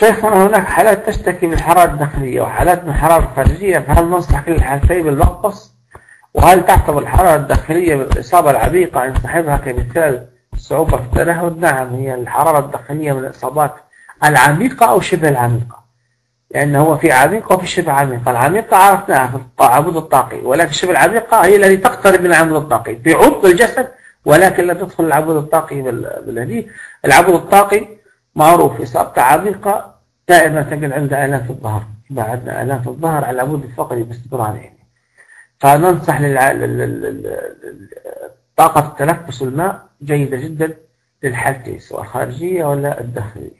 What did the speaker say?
شيخنا هناك حالات تشتكي من حرارة داخلية وحالات من حرارة خارجية فهل ننصح كل الحالتين بالمقص؟ وهل تعتبر الحرارة الداخلية بالإصابة العميقة عند صاحبها كمثال صعوبة في التنهد؟ نعم هي الحرارة الداخلية من الإصابات العميقة أو شبه العميقة. لأن هو في عميقة وفي شبه عميقة العميقة عرفناها في العمود الطاقي ولكن شبه العميقة هي التي تقترب من العمود الطاقي في عمق الجسد ولكن لا تدخل العمود الطاقي بالهدي العمود الطاقي معروف إصابته عميقة دائما تجد عند آلام في الظهر آلام في الظهر على العمود الفقري باستمرار يعني فننصح طاقة التنفس الماء جيدة جدا للحالتين سواء الخارجية ولا الداخلية.